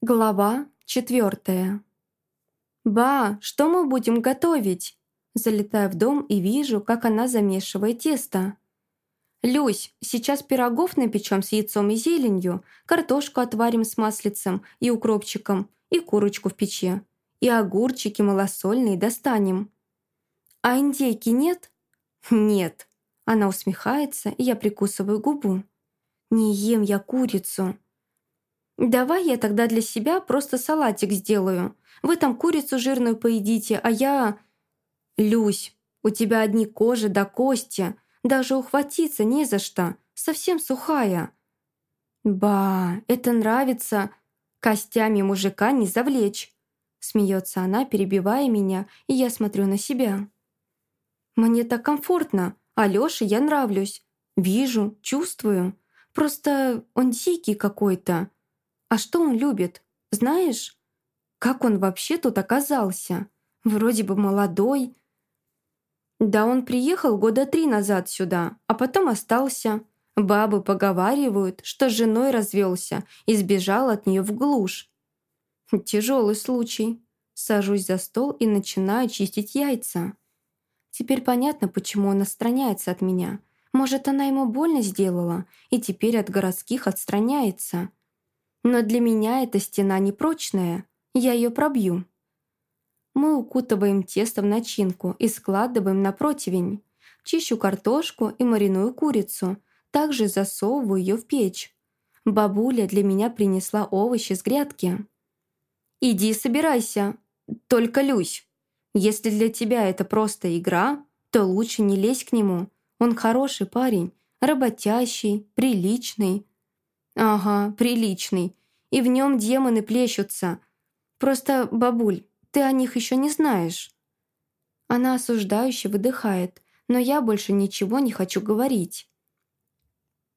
Глава четвертая. «Ба, что мы будем готовить?» Залетаю в дом и вижу, как она замешивает тесто. «Люсь, сейчас пирогов напечем с яйцом и зеленью, картошку отварим с маслицем и укропчиком, и курочку в печи, и огурчики малосольные достанем». «А индейки нет?» «Нет». Она усмехается, и я прикусываю губу. «Не ем я курицу». «Давай я тогда для себя просто салатик сделаю. Вы там курицу жирную поедите, а я...» «Люсь, у тебя одни кожи до кости. Даже ухватиться не за что. Совсем сухая». «Ба, это нравится. Костями мужика не завлечь». Смеется она, перебивая меня, и я смотрю на себя. «Мне так комфортно. Алёше я нравлюсь. Вижу, чувствую. Просто он дикий какой-то. А что он любит? Знаешь? Как он вообще тут оказался? Вроде бы молодой. Да он приехал года три назад сюда, а потом остался. Бабы поговаривают, что с женой развелся и сбежал от нее в глушь. Тяжелый случай. Сажусь за стол и начинаю чистить яйца. Теперь понятно, почему он отстраняется от меня. Может, она ему больно сделала и теперь от городских отстраняется. Но для меня эта стена непрочная, я ее пробью. Мы укутываем тесто в начинку и складываем на противень. Чищу картошку и мариную курицу, также засовываю ее в печь. Бабуля для меня принесла овощи с грядки. «Иди собирайся, только Люсь. Если для тебя это просто игра, то лучше не лезь к нему. Он хороший парень, работящий, приличный, «Ага, приличный. И в нем демоны плещутся. Просто, бабуль, ты о них еще не знаешь». Она осуждающе выдыхает, но я больше ничего не хочу говорить.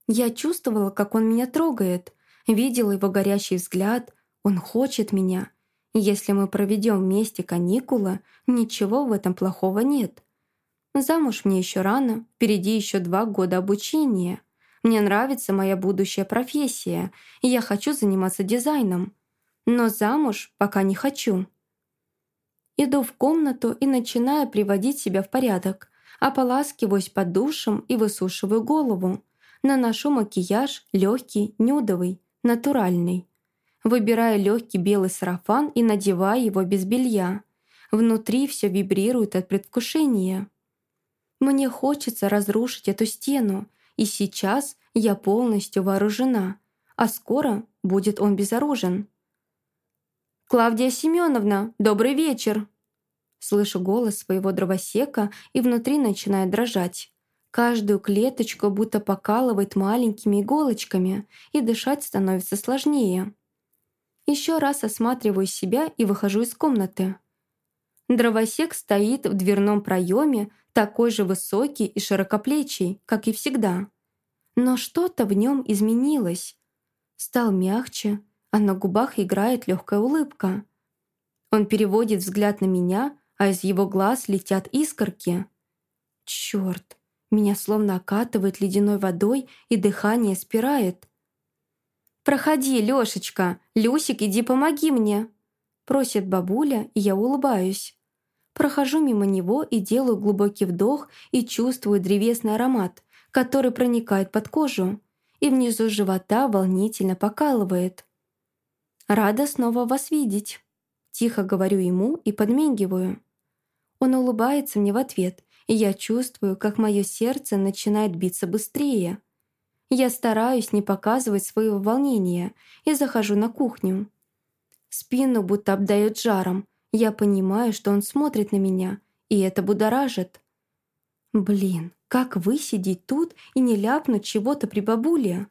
Я чувствовала, как он меня трогает, видела его горящий взгляд, он хочет меня. Если мы проведем вместе каникулы, ничего в этом плохого нет. Замуж мне еще рано, впереди еще два года обучения. Мне нравится моя будущая профессия, и я хочу заниматься дизайном. Но замуж пока не хочу. Иду в комнату и начинаю приводить себя в порядок. Ополаскиваюсь под душем и высушиваю голову. Наношу макияж легкий, нюдовый, натуральный. Выбираю легкий белый сарафан и надеваю его без белья. Внутри все вибрирует от предвкушения. Мне хочется разрушить эту стену, и сейчас я полностью вооружена, а скоро будет он безоружен. «Клавдия Семеновна, добрый вечер!» Слышу голос своего дровосека и внутри начинает дрожать. Каждую клеточку будто покалывает маленькими иголочками, и дышать становится сложнее. Еще раз осматриваю себя и выхожу из комнаты. Дровосек стоит в дверном проеме, такой же высокий и широкоплечий, как и всегда. Но что-то в нем изменилось. Стал мягче, а на губах играет легкая улыбка. Он переводит взгляд на меня, а из его глаз летят искорки. Черт, меня словно окатывает ледяной водой и дыхание спирает. «Проходи, Лешечка! Люсик, иди помоги мне!» Просит бабуля, и я улыбаюсь. Прохожу мимо него и делаю глубокий вдох и чувствую древесный аромат, который проникает под кожу и внизу живота волнительно покалывает. «Рада снова вас видеть», — тихо говорю ему и подмигиваю. Он улыбается мне в ответ, и я чувствую, как мое сердце начинает биться быстрее. Я стараюсь не показывать своего волнения и захожу на кухню. Спину будто обдает жаром, я понимаю, что он смотрит на меня, и это будоражит. Блин, как высидеть тут и не ляпнуть чего-то при бабуле?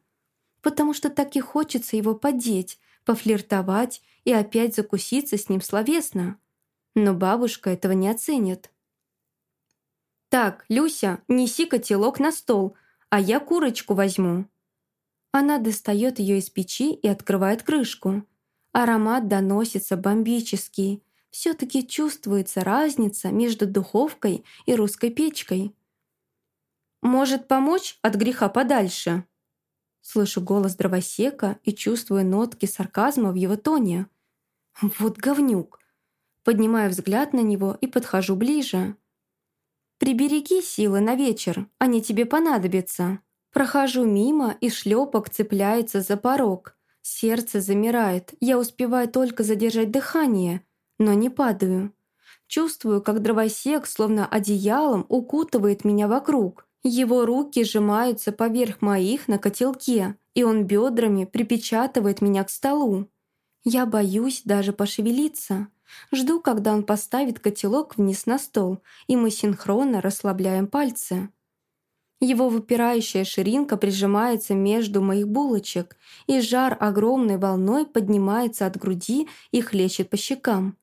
Потому что так и хочется его подеть, пофлиртовать и опять закуситься с ним словесно. Но бабушка этого не оценит. «Так, Люся, неси котелок на стол, а я курочку возьму». Она достает ее из печи и открывает крышку. Аромат доносится бомбический, все-таки чувствуется разница между духовкой и русской печкой. «Может помочь от греха подальше?» Слышу голос дровосека и чувствую нотки сарказма в его тоне. Вот говнюк. Поднимаю взгляд на него и подхожу ближе. «Прибереги силы на вечер, они тебе понадобятся». Прохожу мимо, и шлепок цепляется за порог. Сердце замирает, я успеваю только задержать дыхание, но не падаю. Чувствую, как дровосек, словно одеялом, укутывает меня вокруг. Его руки сжимаются поверх моих на котелке, и он бедрами припечатывает меня к столу. Я боюсь даже пошевелиться. Жду, когда он поставит котелок вниз на стол, и мы синхронно расслабляем пальцы. Его выпирающая ширинка прижимается между моих булочек, и жар огромной волной поднимается от груди и хлещет по щекам.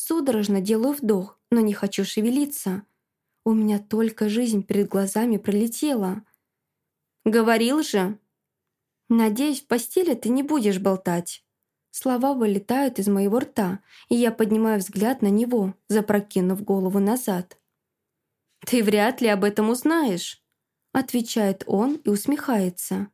Судорожно делаю вдох, но не хочу шевелиться. У меня только жизнь перед глазами пролетела. «Говорил же!» «Надеюсь, в постели ты не будешь болтать». Слова вылетают из моего рта, и я поднимаю взгляд на него, запрокинув голову назад. «Ты вряд ли об этом узнаешь», — отвечает он и усмехается.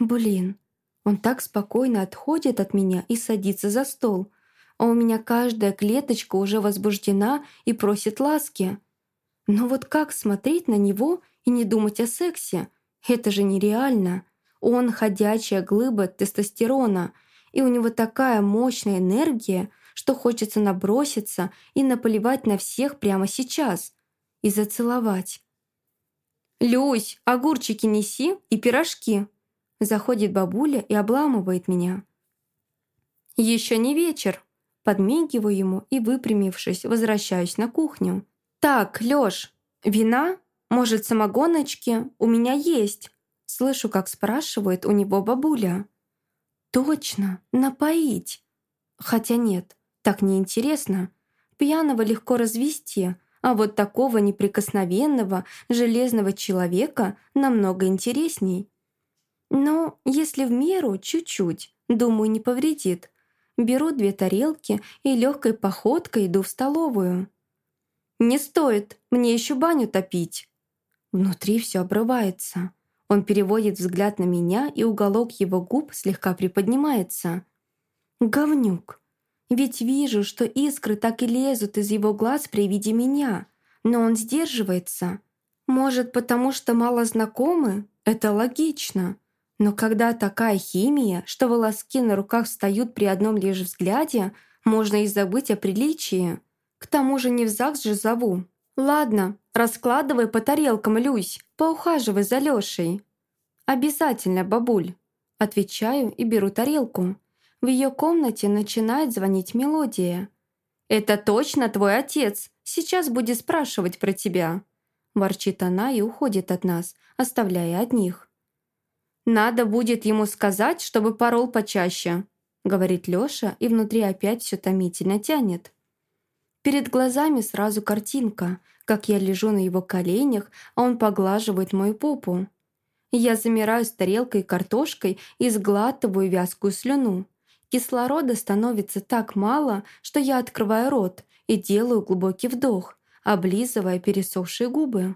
«Блин, он так спокойно отходит от меня и садится за стол, а у меня каждая клеточка уже возбуждена и просит ласки. Но вот как смотреть на него и не думать о сексе? Это же нереально. Он ходячая глыба тестостерона — и у него такая мощная энергия, что хочется наброситься и наплевать на всех прямо сейчас и зацеловать. «Люсь, огурчики неси и пирожки!» Заходит бабуля и обламывает меня. «Еще не вечер!» Подмигиваю ему и, выпрямившись, возвращаюсь на кухню. «Так, Лёш, вина? Может, самогоночки? У меня есть!» Слышу, как спрашивает у него бабуля. Точно, напоить. Хотя нет, так неинтересно. Пьяного легко развести, а вот такого неприкосновенного, железного человека намного интересней. Но если в меру, чуть-чуть, думаю, не повредит. Беру две тарелки и легкой походкой иду в столовую. «Не стоит, мне еще баню топить». Внутри все обрывается. Он переводит взгляд на меня, и уголок его губ слегка приподнимается. «Говнюк! Ведь вижу, что искры так и лезут из его глаз при виде меня, но он сдерживается. Может, потому что мало знакомы? Это логично. Но когда такая химия, что волоски на руках встают при одном лишь взгляде, можно и забыть о приличии. К тому же не в ЗАГС же зову. Ладно, раскладывай по тарелкам, Люсь, поухаживай за Лешей. «Обязательно, бабуль!» Отвечаю и беру тарелку. В ее комнате начинает звонить мелодия. «Это точно твой отец! Сейчас будет спрашивать про тебя!» Ворчит она и уходит от нас, оставляя одних. «Надо будет ему сказать, чтобы порол почаще», говорит Лёша, и внутри опять все томительно тянет. Перед глазами сразу картинка, как я лежу на его коленях, а он поглаживает мою попу. Я замираю с тарелкой картошкой и сглатываю вязкую слюну. Кислорода становится так мало, что я открываю рот и делаю глубокий вдох, облизывая пересохшие губы.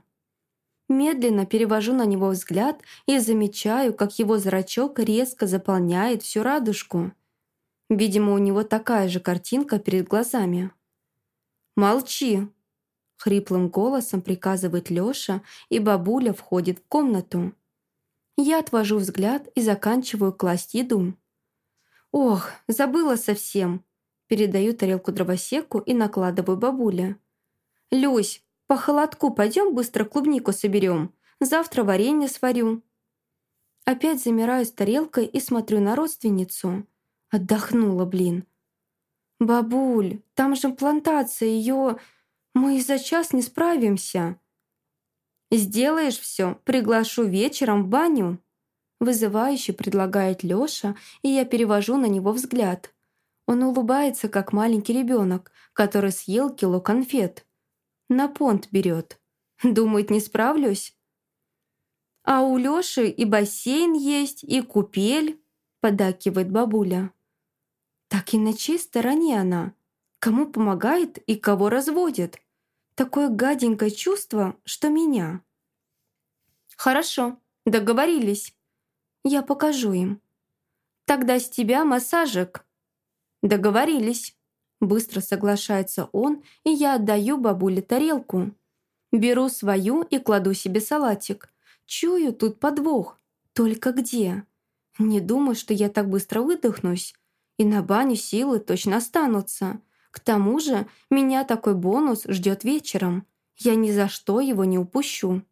Медленно перевожу на него взгляд и замечаю, как его зрачок резко заполняет всю радужку. Видимо, у него такая же картинка перед глазами. «Молчи!» — хриплым голосом приказывает Лёша, и бабуля входит в комнату. Я отвожу взгляд и заканчиваю класть еду. «Ох, забыла совсем!» Передаю тарелку дровосеку и накладываю бабуля. «Люсь, по холодку пойдем быстро клубнику соберем. Завтра варенье сварю». Опять замираю с тарелкой и смотрю на родственницу. Отдохнула, блин. «Бабуль, там же плантация, ее... Мы и за час не справимся». «Сделаешь все, приглашу вечером в баню». Вызывающе предлагает Лёша, и я перевожу на него взгляд. Он улыбается, как маленький ребенок, который съел кило конфет. На понт берет. Думает, не справлюсь? «А у Лёши и бассейн есть, и купель», — подакивает бабуля. «Так и на чьей стороне она? Кому помогает и кого разводит?» Такое гаденькое чувство, что меня. «Хорошо, договорились». Я покажу им. Тогда с тебя массажик. Договорились. Быстро соглашается он, и я отдаю бабуле тарелку. Беру свою и кладу себе салатик. Чую тут подвох. Только где? Не думаю, что я так быстро выдохнусь. И на баню силы точно останутся. К тому же меня такой бонус ждет вечером. Я ни за что его не упущу.